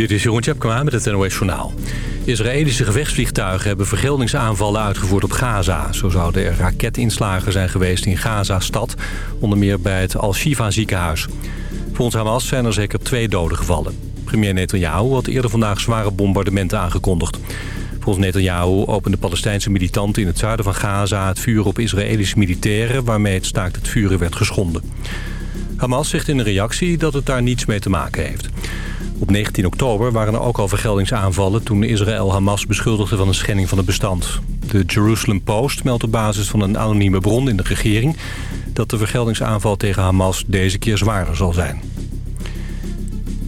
Dit is Jeroen Tjepkema met het NOS Journaal. Israëlische gevechtsvliegtuigen hebben vergeldingsaanvallen uitgevoerd op Gaza. Zo zouden er raketinslagen zijn geweest in Gaza-stad, onder meer bij het Al-Shifa ziekenhuis. Volgens Hamas zijn er zeker twee doden gevallen. Premier Netanyahu had eerder vandaag zware bombardementen aangekondigd. Volgens Netanyahu opende Palestijnse militanten in het zuiden van Gaza het vuur op Israëlische militairen... waarmee het staakt het vuren werd geschonden. Hamas zegt in een reactie dat het daar niets mee te maken heeft. Op 19 oktober waren er ook al vergeldingsaanvallen... toen Israël Hamas beschuldigde van een schending van het bestand. De Jerusalem Post meldt op basis van een anonieme bron in de regering... dat de vergeldingsaanval tegen Hamas deze keer zwaarder zal zijn.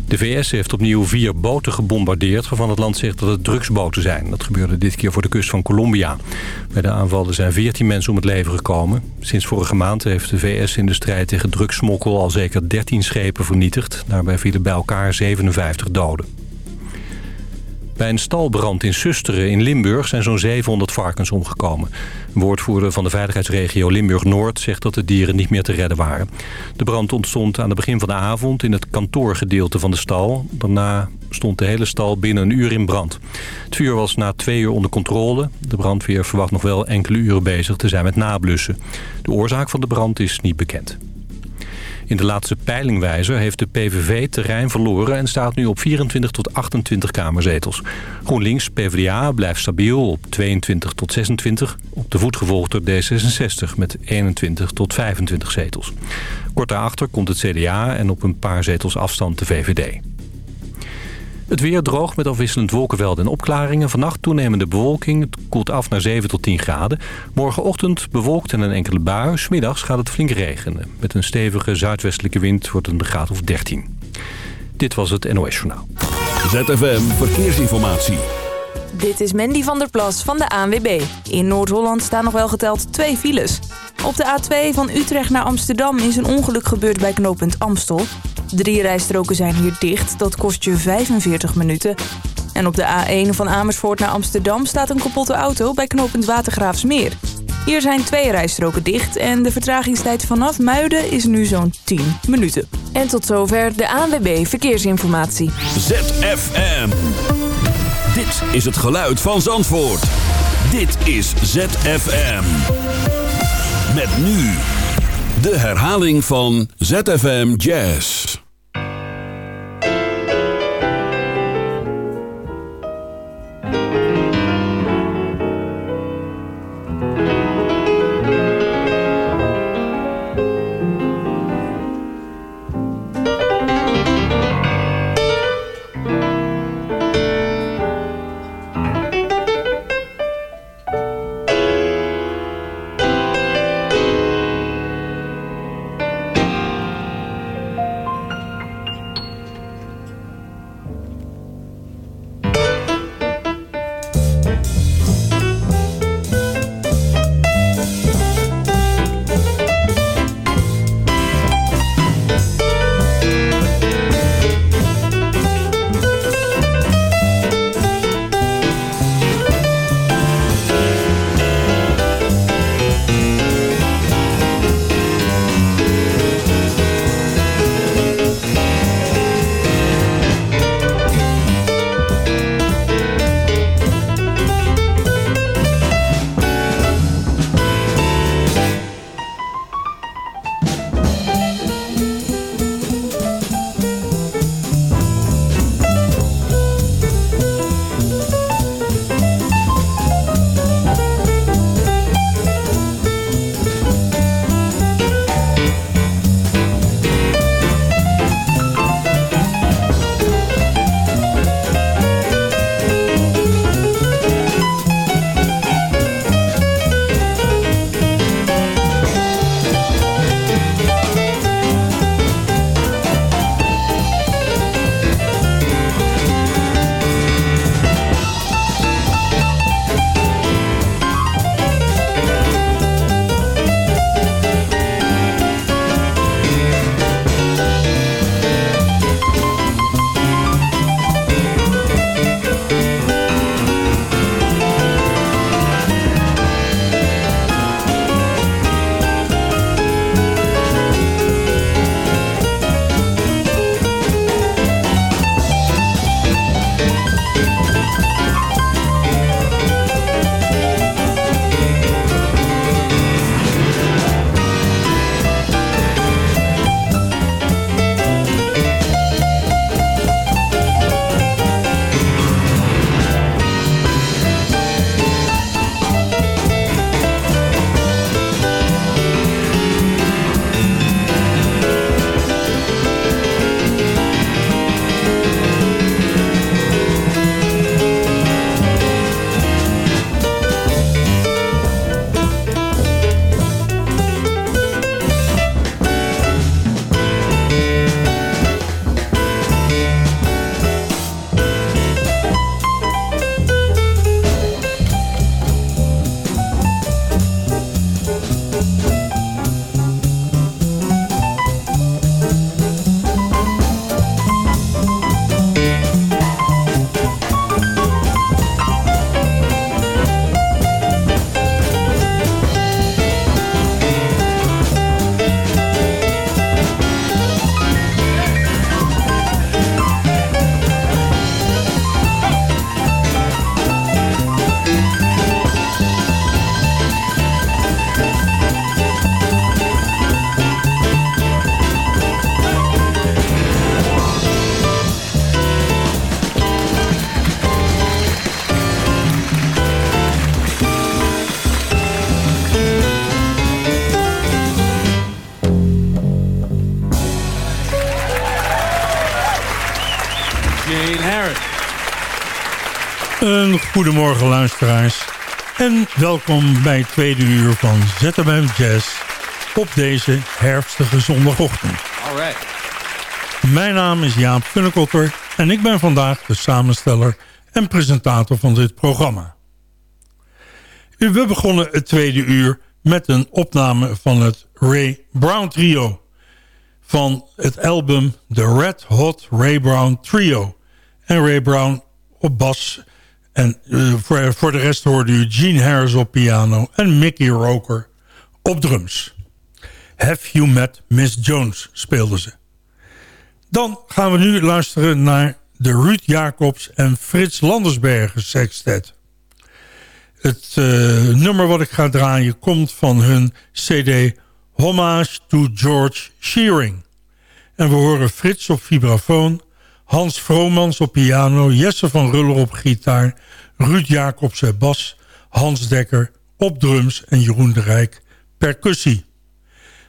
De VS heeft opnieuw vier boten gebombardeerd... waarvan het land zegt dat het drugsboten zijn. Dat gebeurde dit keer voor de kust van Colombia. Bij de aanvallen zijn 14 mensen om het leven gekomen. Sinds vorige maand heeft de VS in de strijd tegen drugssmokkel... al zeker 13 schepen vernietigd. Daarbij vielen bij elkaar 57 doden. Bij een stalbrand in Susteren in Limburg zijn zo'n 700 varkens omgekomen. Een woordvoerder van de veiligheidsregio Limburg-Noord zegt dat de dieren niet meer te redden waren. De brand ontstond aan het begin van de avond in het kantoorgedeelte van de stal. Daarna stond de hele stal binnen een uur in brand. Het vuur was na twee uur onder controle. De brandweer verwacht nog wel enkele uren bezig te zijn met nablussen. De oorzaak van de brand is niet bekend. In de laatste peilingwijzer heeft de PVV terrein verloren... en staat nu op 24 tot 28 kamerzetels. GroenLinks PvdA blijft stabiel op 22 tot 26. Op de voet gevolgd door D66 met 21 tot 25 zetels. Kort daarachter komt het CDA en op een paar zetels afstand de VVD. Het weer droog met afwisselend wolkenvelden en opklaringen. Vannacht toenemende bewolking. Het koelt af naar 7 tot 10 graden. Morgenochtend bewolkt en een enkele bui. Smiddags gaat het flink regenen. Met een stevige zuidwestelijke wind wordt het een graad of 13. Dit was het NOS Journaal. ZFM Verkeersinformatie. Dit is Mandy van der Plas van de ANWB. In Noord-Holland staan nog wel geteld twee files. Op de A2 van Utrecht naar Amsterdam is een ongeluk gebeurd bij knooppunt Amstel. Drie rijstroken zijn hier dicht, dat kost je 45 minuten. En op de A1 van Amersfoort naar Amsterdam staat een kapotte auto bij knooppunt Watergraafsmeer. Hier zijn twee rijstroken dicht en de vertragingstijd vanaf Muiden is nu zo'n 10 minuten. En tot zover de ANWB Verkeersinformatie. ZFM. Dit is het geluid van Zandvoort. Dit is ZFM. Met nu de herhaling van ZFM Jazz. Een goedemorgen luisteraars. En welkom bij het tweede uur van ZMM Jazz op deze herfstige zondagochtend. All Mijn naam is Jaap Funnekotter en ik ben vandaag de samensteller en presentator van dit programma. We begonnen het tweede uur met een opname van het Ray Brown Trio van het album The Red Hot Ray Brown Trio. En Ray Brown op bas. En uh, voor, de rest hoorde u Gene Harris op piano en Mickey Roker op drums. Have You Met Miss Jones speelden ze. Dan gaan we nu luisteren naar de Ruud Jacobs en Frits Landersbergen sextet. Het uh, nummer wat ik ga draaien komt van hun cd Homage to George Shearing. En we horen Frits op vibrafoon, Hans Vromans op piano... Jesse van Ruller op gitaar, Ruud Jacobs op bas... Hans Dekker op drums en Jeroen de Rijk percussie.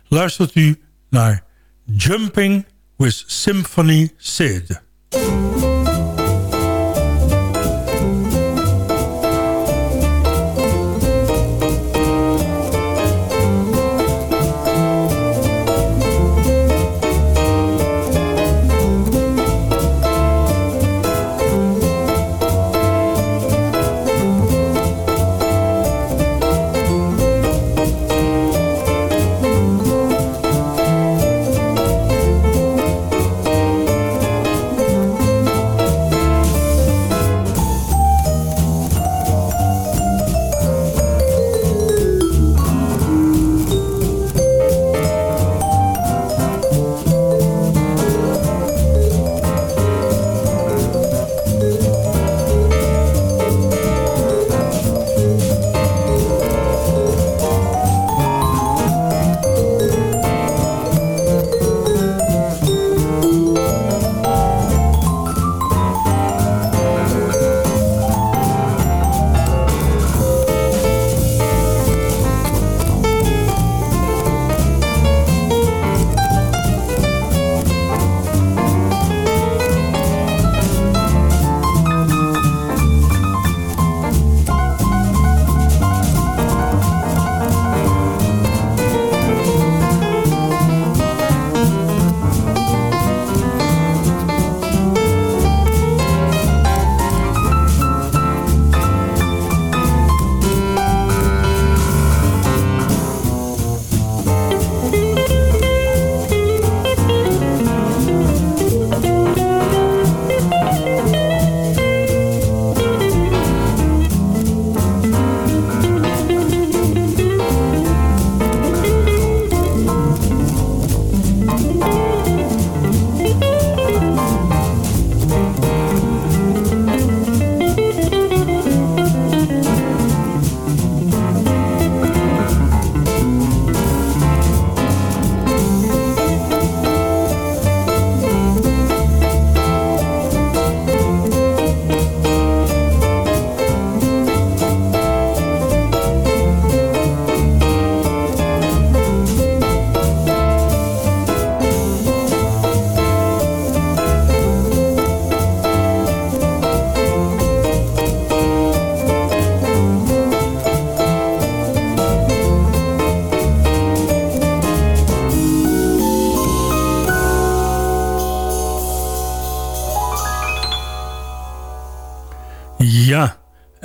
Luistert u naar Jumping with Symphony Sid.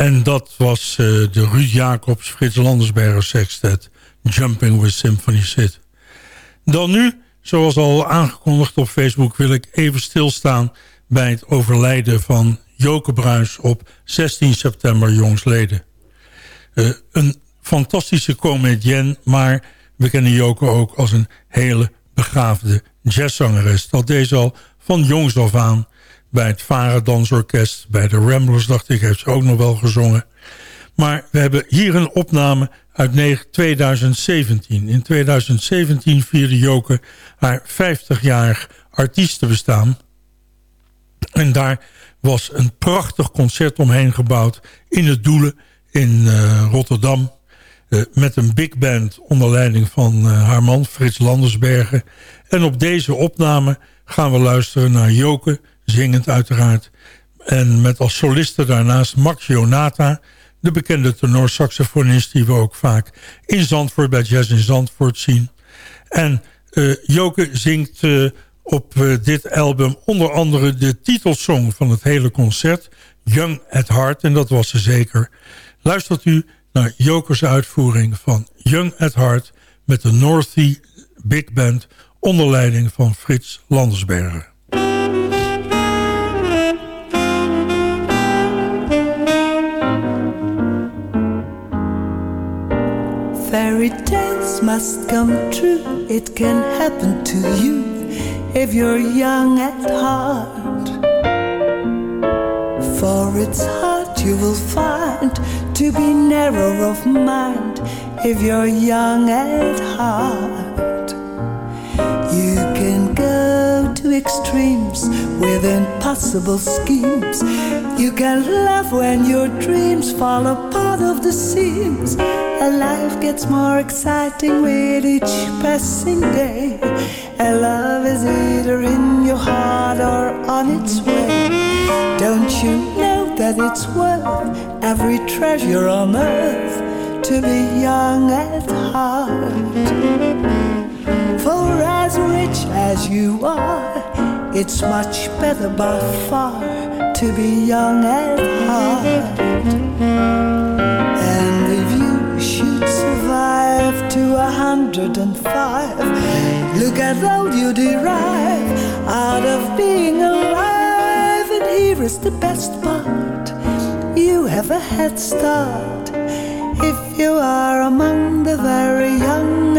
En dat was uh, de Ruud Jacobs, Frits Landersberger sextet... Jumping with Symphony Sid. Dan nu, zoals al aangekondigd op Facebook... wil ik even stilstaan bij het overlijden van Joke Bruins... op 16 september jongsleden. Uh, een fantastische comedienne, maar we kennen Joke ook als een hele begaafde jazzzangeres. Dat deze al van jongs af aan bij het Varen Dansorkest, bij de Ramblers, dacht ik, heeft ze ook nog wel gezongen. Maar we hebben hier een opname uit 2017. In 2017 vierde Joke haar 50-jarig artiestenbestaan. En daar was een prachtig concert omheen gebouwd in het Doelen in uh, Rotterdam. Uh, met een big band onder leiding van uh, haar man Frits Landersbergen. En op deze opname gaan we luisteren naar Joke zingend uiteraard, En met als soliste daarnaast Max Jonata... de bekende tenorsaxofonist die we ook vaak in Zandvoort... bij Jazz in Zandvoort zien. En uh, Joke zingt uh, op uh, dit album onder andere de titelsong van het hele concert... Young at Heart, en dat was ze zeker. Luistert u naar Jokers uitvoering van Young at Heart... met de Northie Big Band onder leiding van Frits Landersberger. Fairy tales must come true. It can happen to you if you're young at heart. For it's hard you will find to be narrow of mind if you're young at heart. You can go to extremes with impossible schemes. You can laugh when your dreams fall apart of the seams. And life gets more exciting with each passing day. And love is either in your heart or on its way. Don't you know that it's worth every treasure on earth to be young at heart? You are, it's much better by far to be young at heart. And if you should survive to a hundred and five, look at all you derive out of being alive. And here is the best part you have a head start if you are among the very young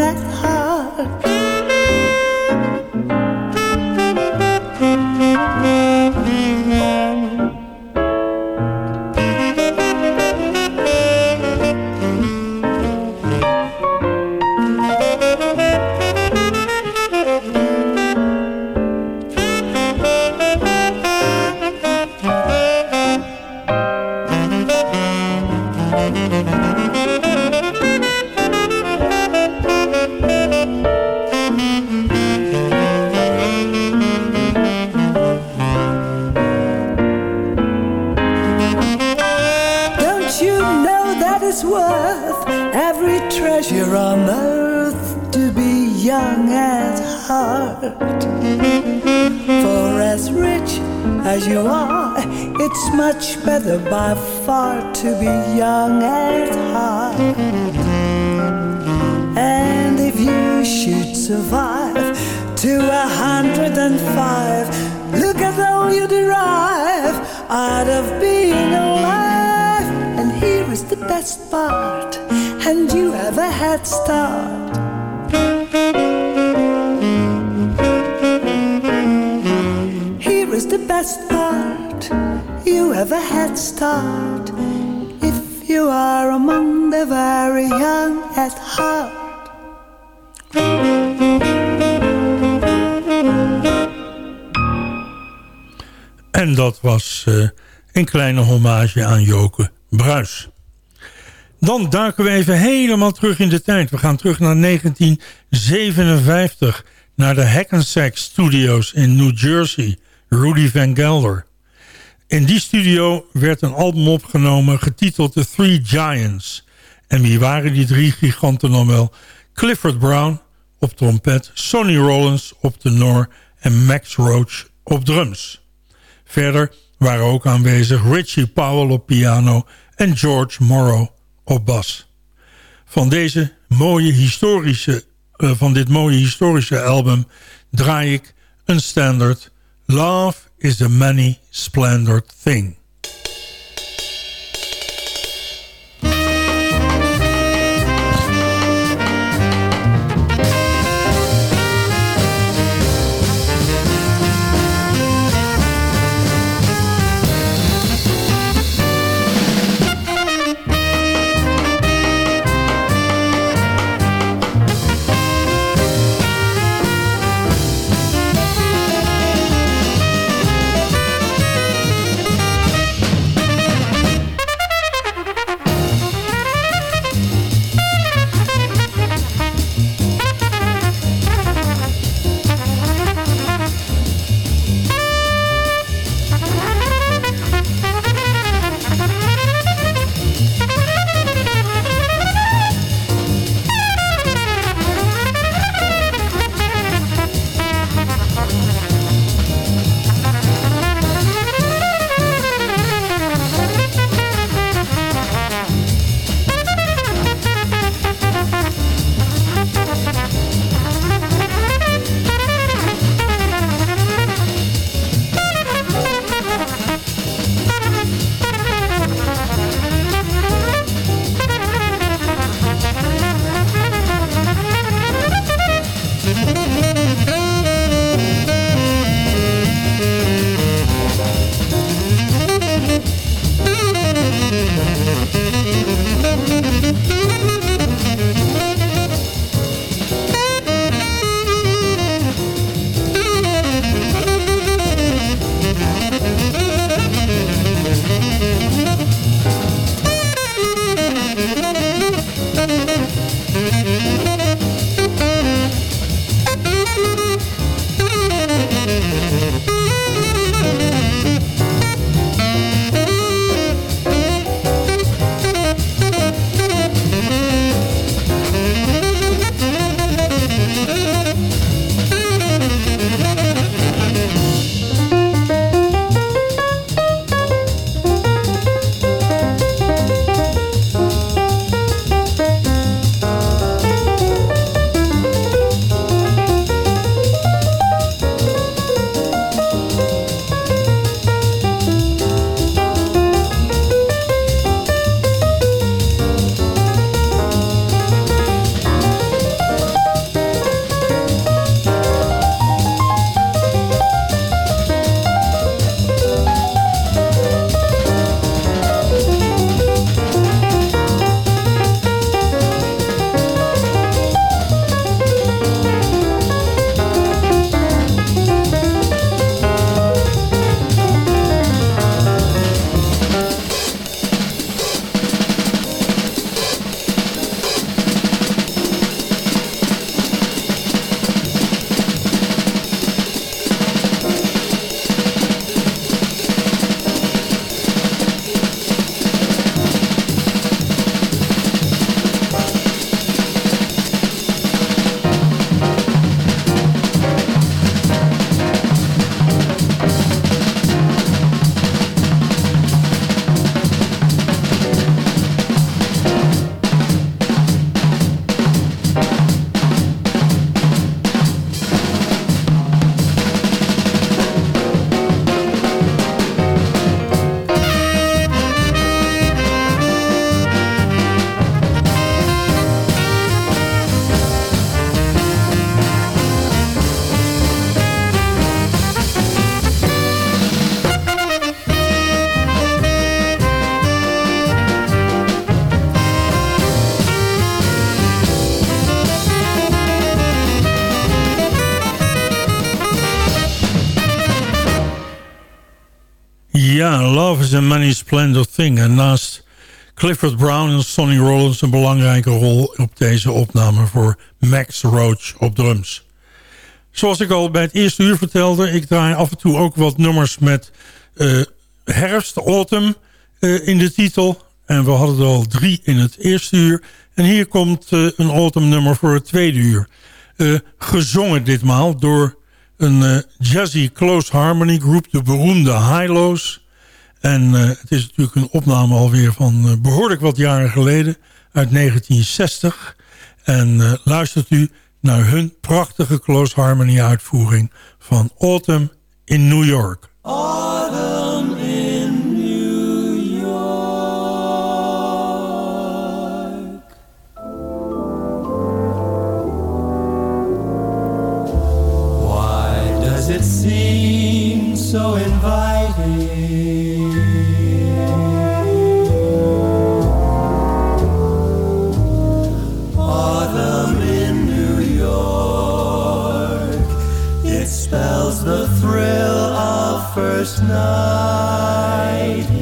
have a start if you are among the very young at heart. En dat was uh, een kleine hommage aan Joke Bruis. Dan duiken we even helemaal terug in de tijd. We gaan terug naar 1957, naar de Hackensack Studios in New Jersey. Rudy Van Gelder. In die studio werd een album opgenomen getiteld The Three Giants. En wie waren die drie giganten dan wel? Clifford Brown op trompet, Sonny Rollins op tenor en Max Roach op drums. Verder waren ook aanwezig Richie Powell op piano en George Morrow op bas. Van, deze mooie historische, uh, van dit mooie historische album draai ik een standard Love is a many splendored thing. Love is a Many Splendid Thing. En naast Clifford Brown en Sonny Rollins... een belangrijke rol op deze opname voor Max Roach op drums. Zoals ik al bij het eerste uur vertelde... ik draai af en toe ook wat nummers met uh, herfst, autumn uh, in de titel. En we hadden er al drie in het eerste uur. En hier komt uh, een autumn nummer voor het tweede uur. gezongen ditmaal door een jazzy close harmony groep, de beroemde Highlows. En uh, het is natuurlijk een opname alweer van uh, behoorlijk wat jaren geleden, uit 1960. En uh, luistert u naar hun prachtige close harmony uitvoering van Autumn in New York. Autumn in New York Why does it seem so inviting first night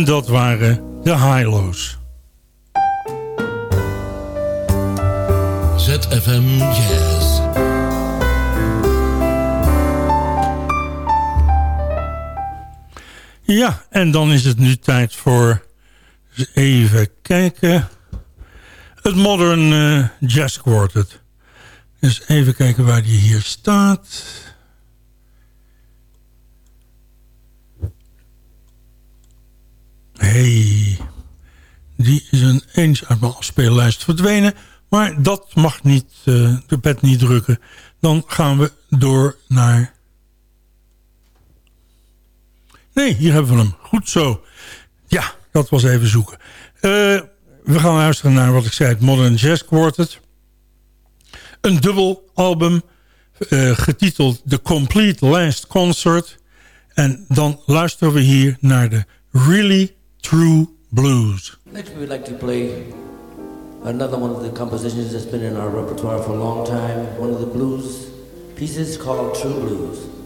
En dat waren de Highlows. ZFM Jazz. Ja, en dan is het nu tijd voor... Even kijken. Het Modern eh, Jazz Quartet. Dus even kijken waar die hier staat. Hey, die is een eens uit mijn afspeellijst verdwenen. Maar dat mag niet, eh, de pet niet drukken. Dan gaan we door naar... Nee, hier hebben we hem. Goed zo. Ja, dat was even zoeken. Eh, we gaan luisteren naar wat ik zei, het Modern Jazz Quartet. Een dubbel album uh, getiteld The Complete Last Concert. En dan luisteren we hier naar de Really True Blues. Next we would like to play another one of the compositions that's been in our repertoire for a long time. One of the blues pieces called True Blues.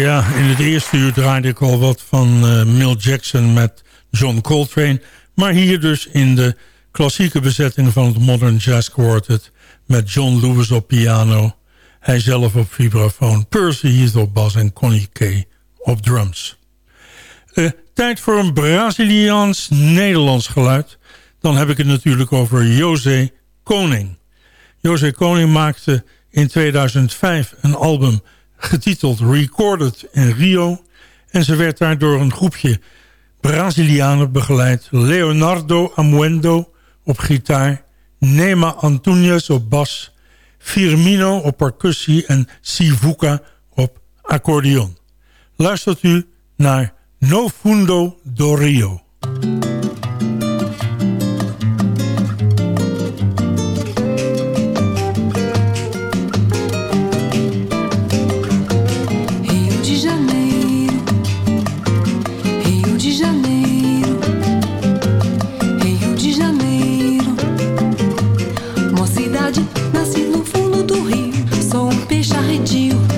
Ja, in het eerste uur draaide ik al wat van uh, Mill Jackson met John Coltrane. Maar hier dus in de klassieke bezetting van het Modern Jazz Quartet... met John Lewis op piano, hij zelf op vibrafoon... Percy Heath op bas en Connie Kay op drums. Uh, tijd voor een Braziliaans-Nederlands geluid. Dan heb ik het natuurlijk over José Koning. José Koning maakte in 2005 een album getiteld Recorded in Rio. En ze werd daar door een groepje Brazilianen begeleid. Leonardo Amuendo op gitaar. Nema Antunes op bas. Firmino op percussie en Sivuca op accordeon. Luistert u naar No Fundo do Rio. invadiu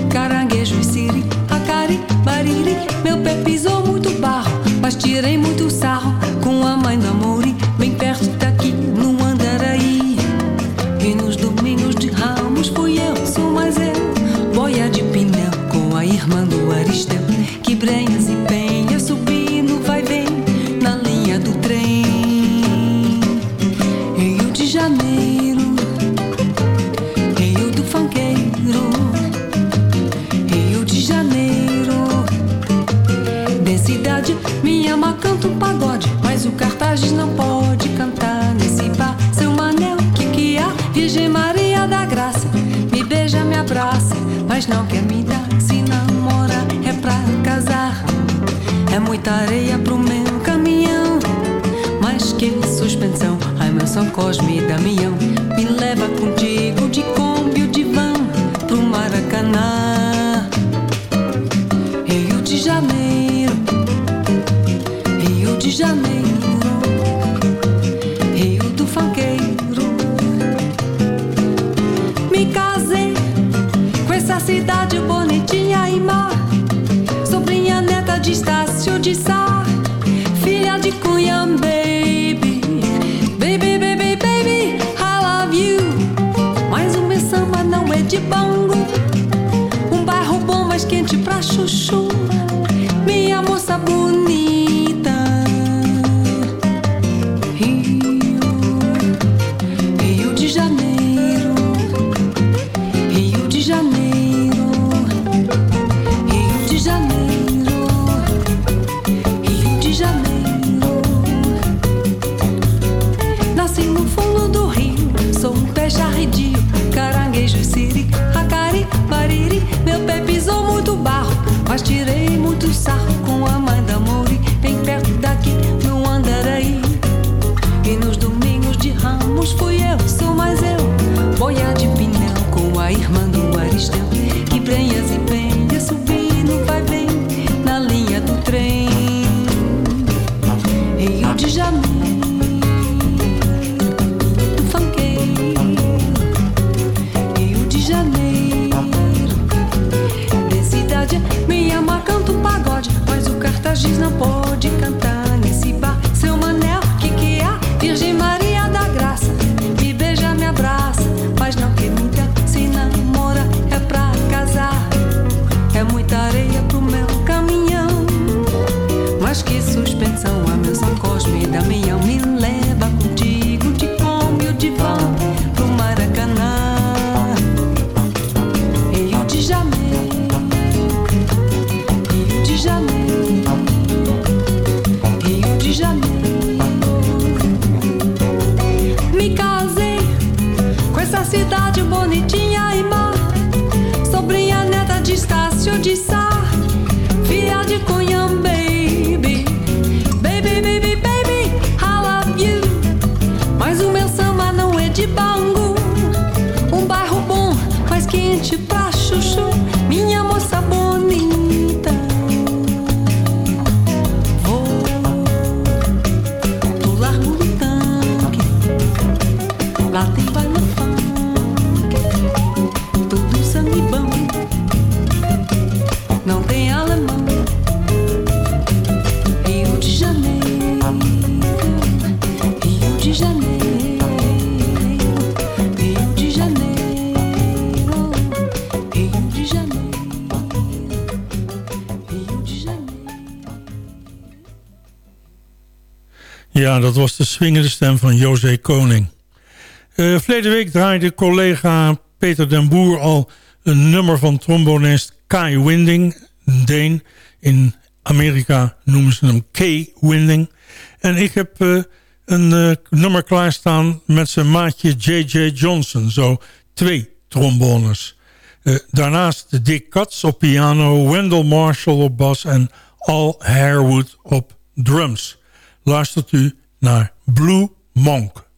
a menção Ja, dat was de swingende stem van José Koning. Uh, verleden week draaide collega Peter den Boer al een nummer van trombonist Kai Winding, Deen. In Amerika noemen ze hem K. Winding. En ik heb uh, een uh, nummer klaarstaan met zijn maatje J.J. Johnson. Zo twee trombones. daarnaast de Dick Katz op piano, Wendell Marshall op bas en Al Harewood op drums. Luistert u naar Blue Monk.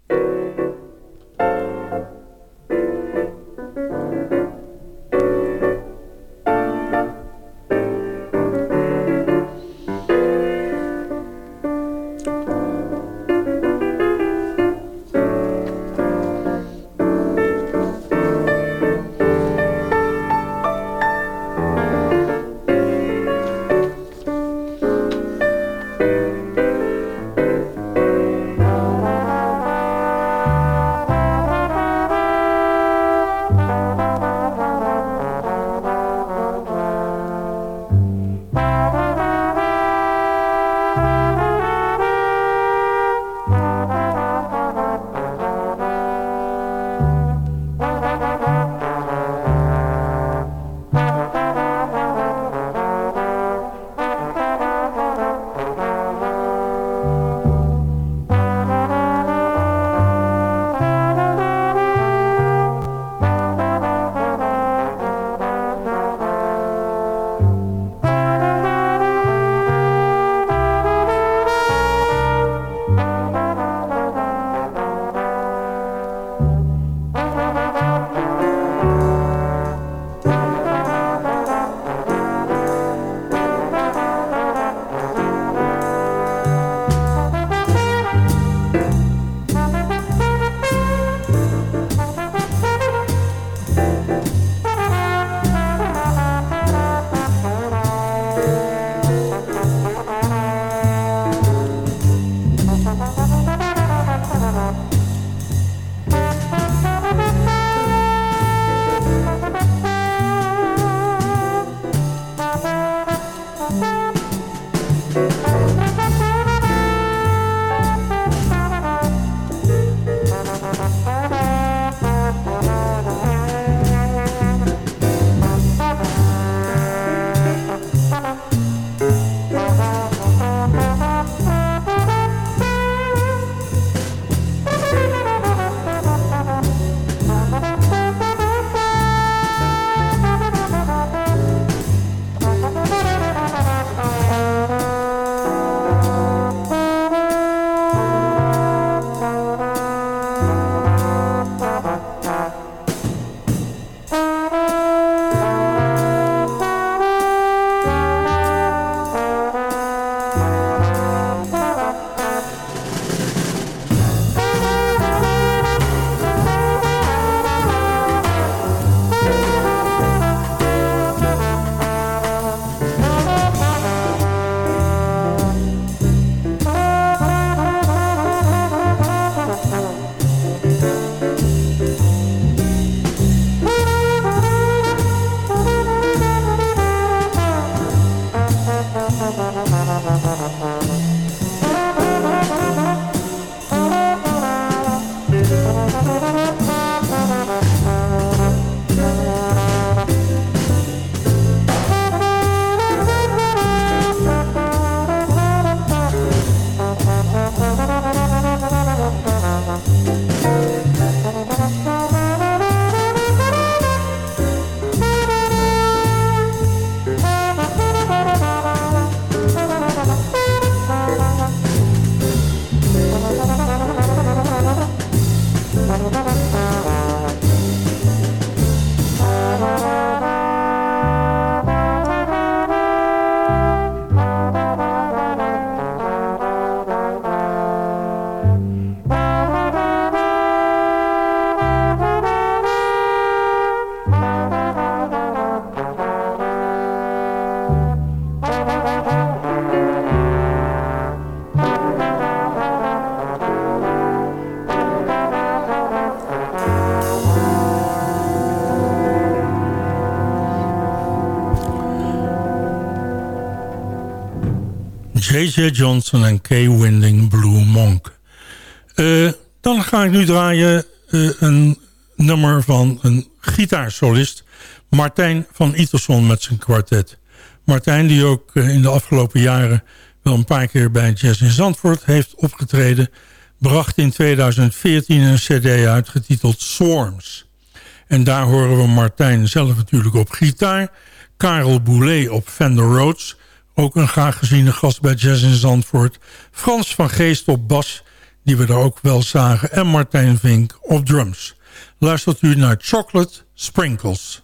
J.J. Johnson en Kay Winding Blue Monk. Uh, dan ga ik nu draaien uh, een nummer van een gitaarsolist... Martijn van Iterson met zijn kwartet. Martijn die ook uh, in de afgelopen jaren wel een paar keer bij Jazz in Zandvoort heeft opgetreden... bracht in 2014 een cd uit getiteld Swarms. En daar horen we Martijn zelf natuurlijk op gitaar... Karel Boulet op Fender Rhodes... ook een graag geziene gast bij Jazz in Zandvoort... Frans van Geest op bas, die we er ook wel zagen... en Martijn Vink op drums. Luistert u naar Chocolate Sprinkles.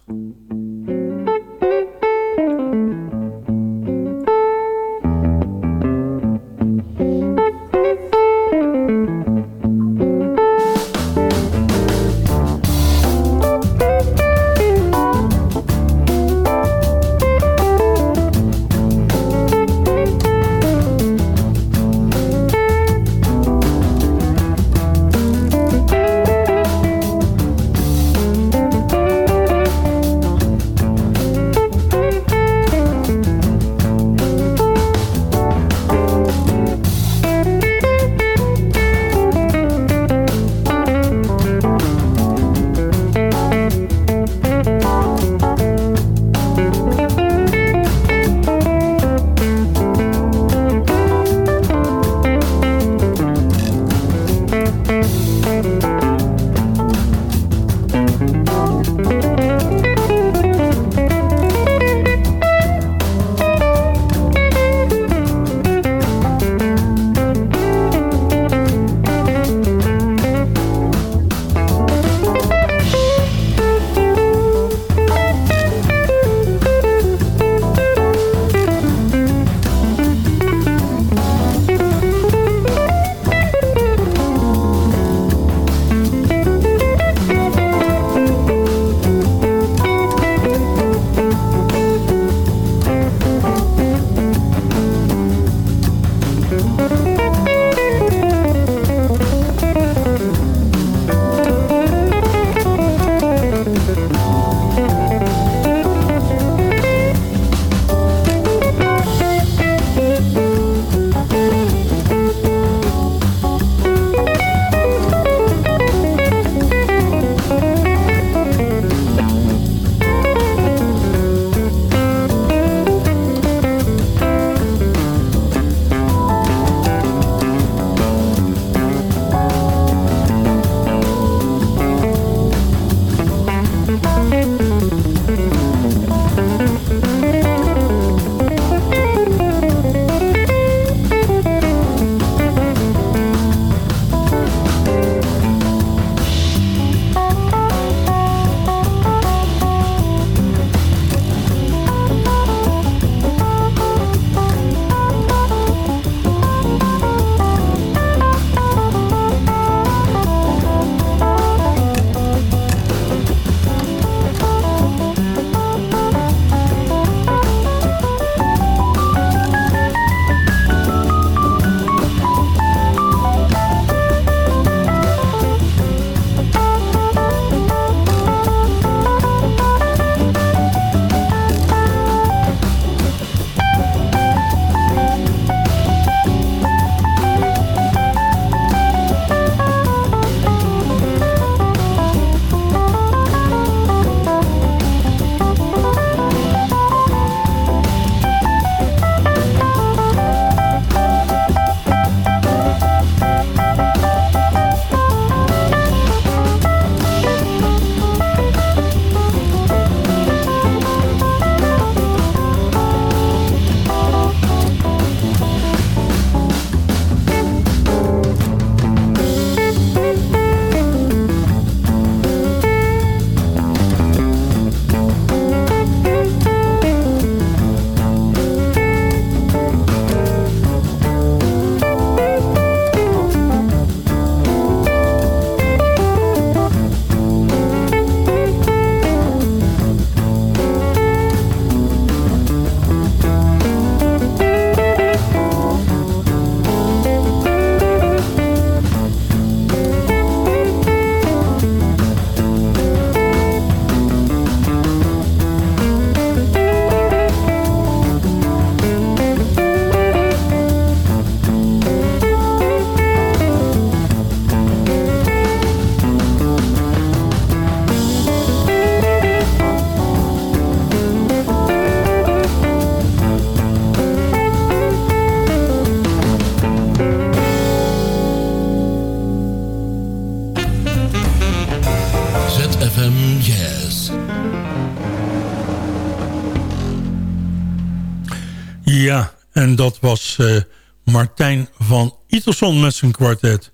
En dat was uh, Martijn van Iterson met zijn kwartet.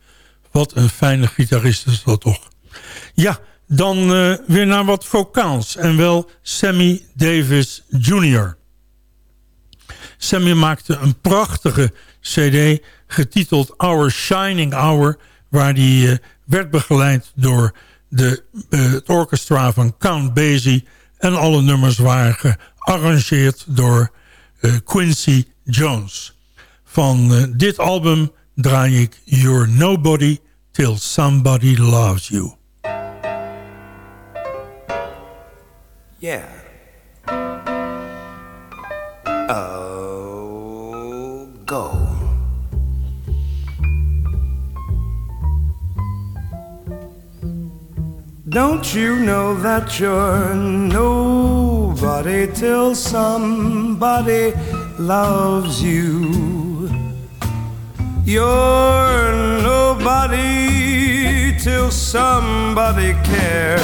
Wat een fijne gitarist is dat toch. Ja, dan uh, weer naar wat vocaals. En wel Sammy Davis Jr. Sammy maakte een prachtige cd getiteld Our Shining Hour... waar hij uh, werd begeleid door de, het orchestra van Count Basie... en alle nummers waren gearrangeerd door Quincy Jones. Van eh, dit album draai ik You're Nobody Till Somebody Loves You. Yeah. Oh, go. Don't you know that you're nobody till somebody loves you? You're nobody till somebody cares.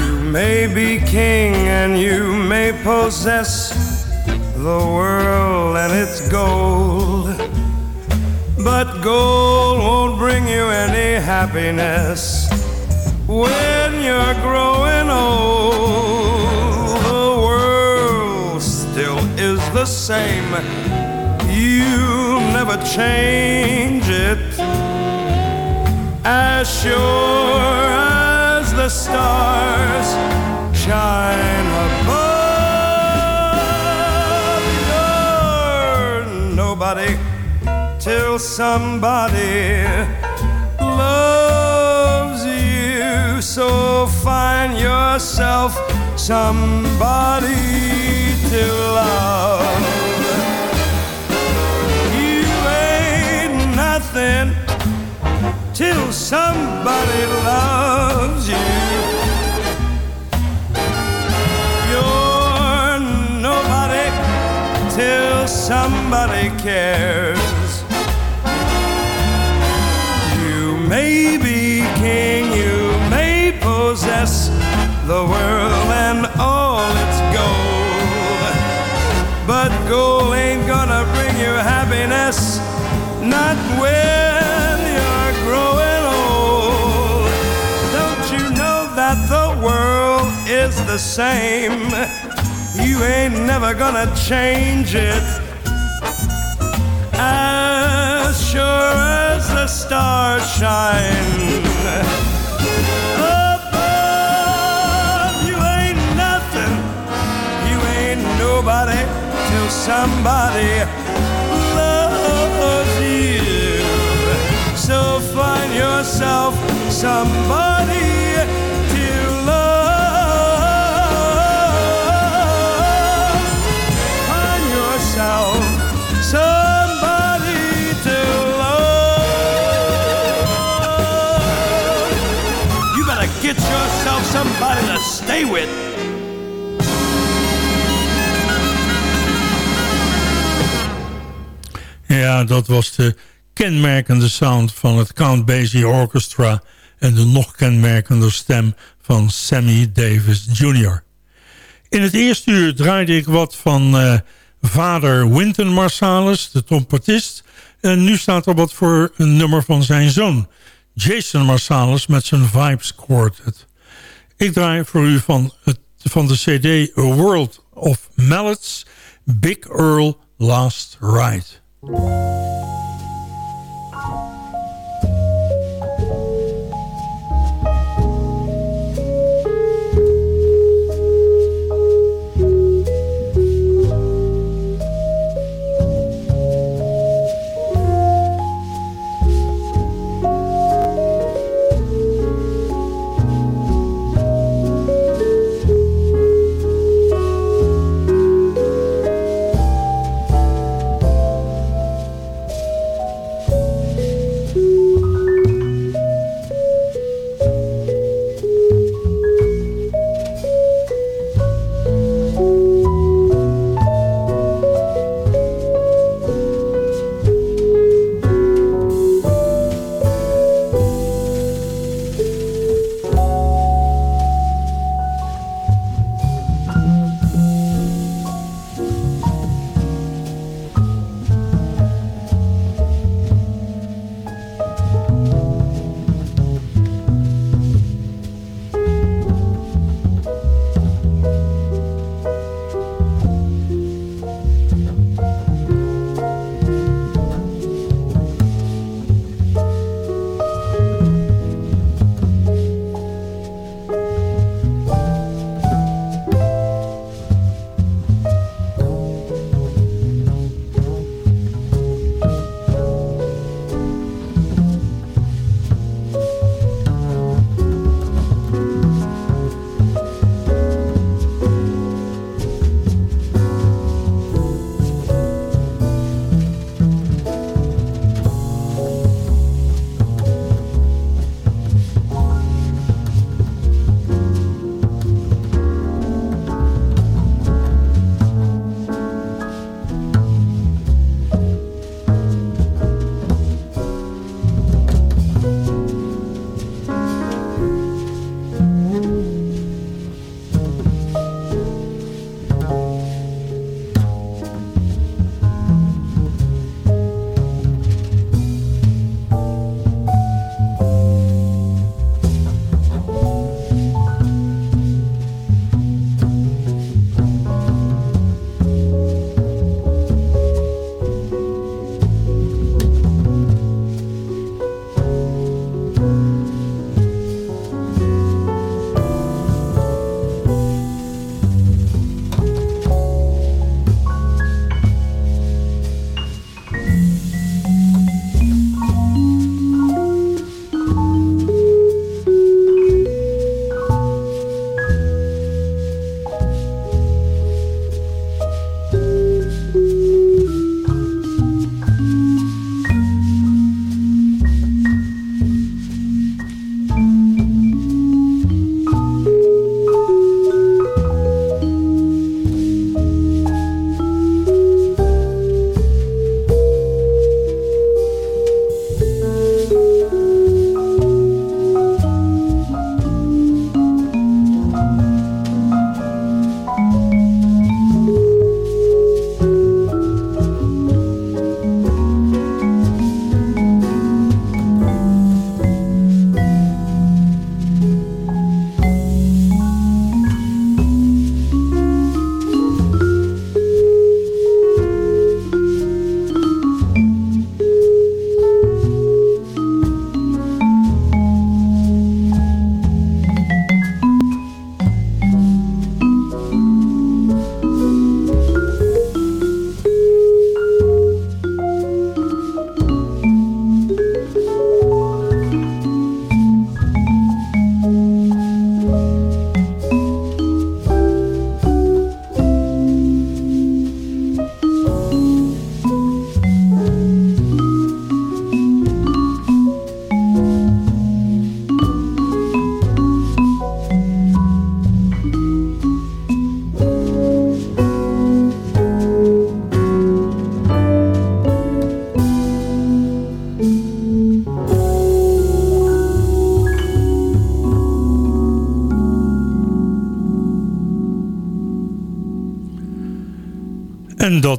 You may be king and you may possess the world and its gold. But gold won't bring you any happiness when you're growing old. The same, you'll never change it. As sure as the stars shine above. You're nobody till somebody loves you. So find yourself somebody to love. You ain't nothing till somebody loves you. You're nobody till somebody cares. You may be king, you may possess the world not when you're growing old. Don't you know that the world is the same? You ain't never gonna change it. As sure as the stars shine above, you ain't nothing, you ain't nobody till somebody find yourself somebody to love. Find yourself somebody to love. You better get yourself somebody to stay with. Ja, dat was de kenmerkende sound van het Count Basie Orchestra... en de nog kenmerkender stem van Sammy Davis Jr. In het eerste uur draaide ik wat van uh, vader Wynton Marsalis, de trompetist... en nu staat er wat voor een nummer van zijn zoon... Jason Marsalis met zijn Vibes Quartet. Ik draai voor u van, het, van de cd A World of Mallets... Big Earl Last Ride.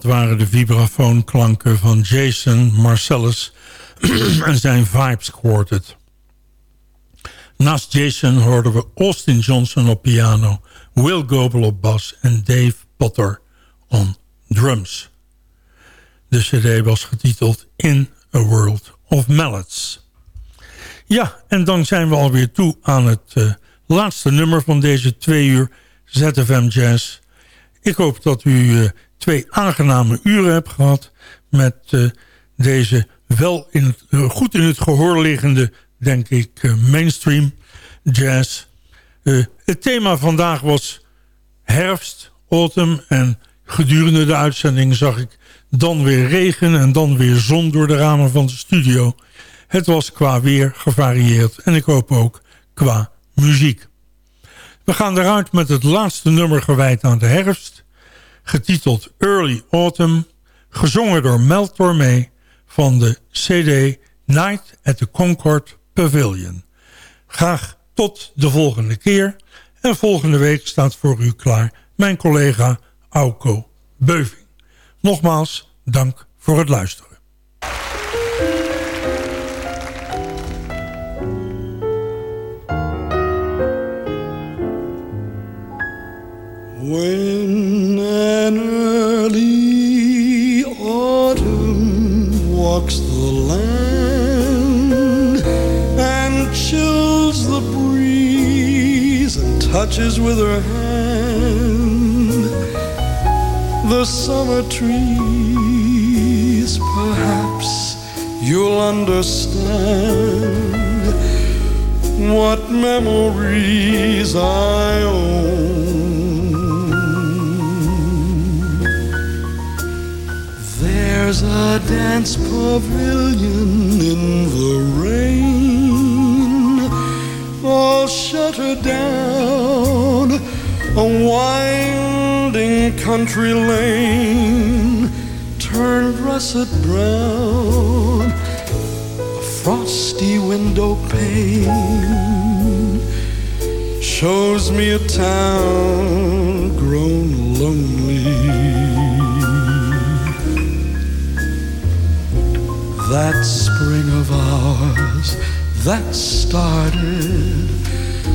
Waren de vibrafoonklanken van Jason Marcellus en zijn Vibes Quartet. Naast Jason hoorden we Austin Johnson op piano, Will Gobel op bas en Dave Potter on drums. De cd was getiteld In a World of Mallets. Ja, en dan zijn we alweer toe aan het uh, laatste nummer van deze twee uur ZFM Jazz. Ik hoop dat u uh, twee aangename uren hebt gehad met uh, deze wel in het, goed in het gehoor liggende, denk ik, mainstream jazz. het thema vandaag was herfst, autumn en gedurende de uitzending zag ik dan weer regen en dan weer zon door de ramen van de studio. Het was qua weer gevarieerd en ik hoop ook qua muziek. We gaan eruit met het laatste nummer gewijd aan de herfst. Getiteld Early Autumn. Gezongen door Mel Tormé van de CD Night at the Concord Pavilion. Graag tot de volgende keer. En volgende week staat voor u klaar mijn collega Auko Beuving. Nogmaals, dank voor het luisteren. When an early autumn walks the land and chills the breeze and touches with her hand the summer trees, perhaps you'll understand what memories I own. There's a dance pavilion in the rain, all shuttered down, a winding country lane turned russet brown, a frosty window pane shows me a town grown lonely. That spring of ours that started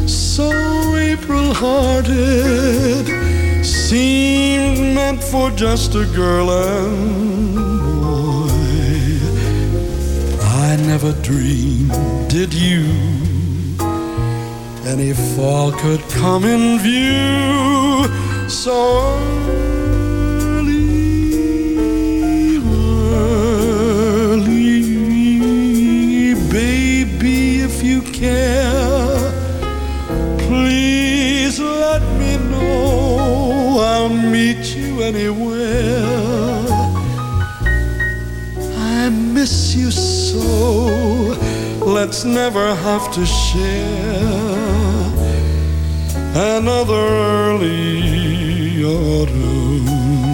so April hearted seemed meant for just a girl and boy. I never dreamed, did you? Any fall could come in view so care, please let me know. I'll meet you anywhere. I miss you so. Let's never have to share another early autumn.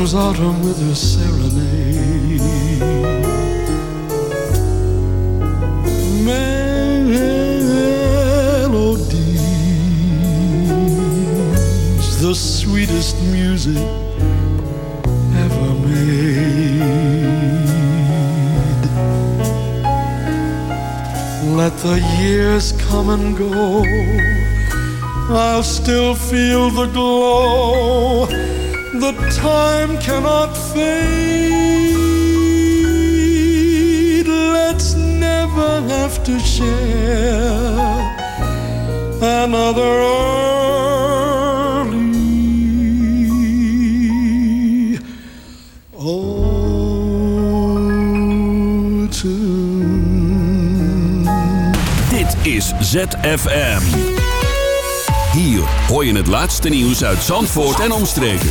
Comes autumn with her serenade. Melodies, the sweetest music ever made. Let the years come and go. I'll still feel the glow the time cannot fade. Let's never have to share another early autumn. Dit is ZFM. Hier hoor je het laatste nieuws uit Zandvoort en omstreken.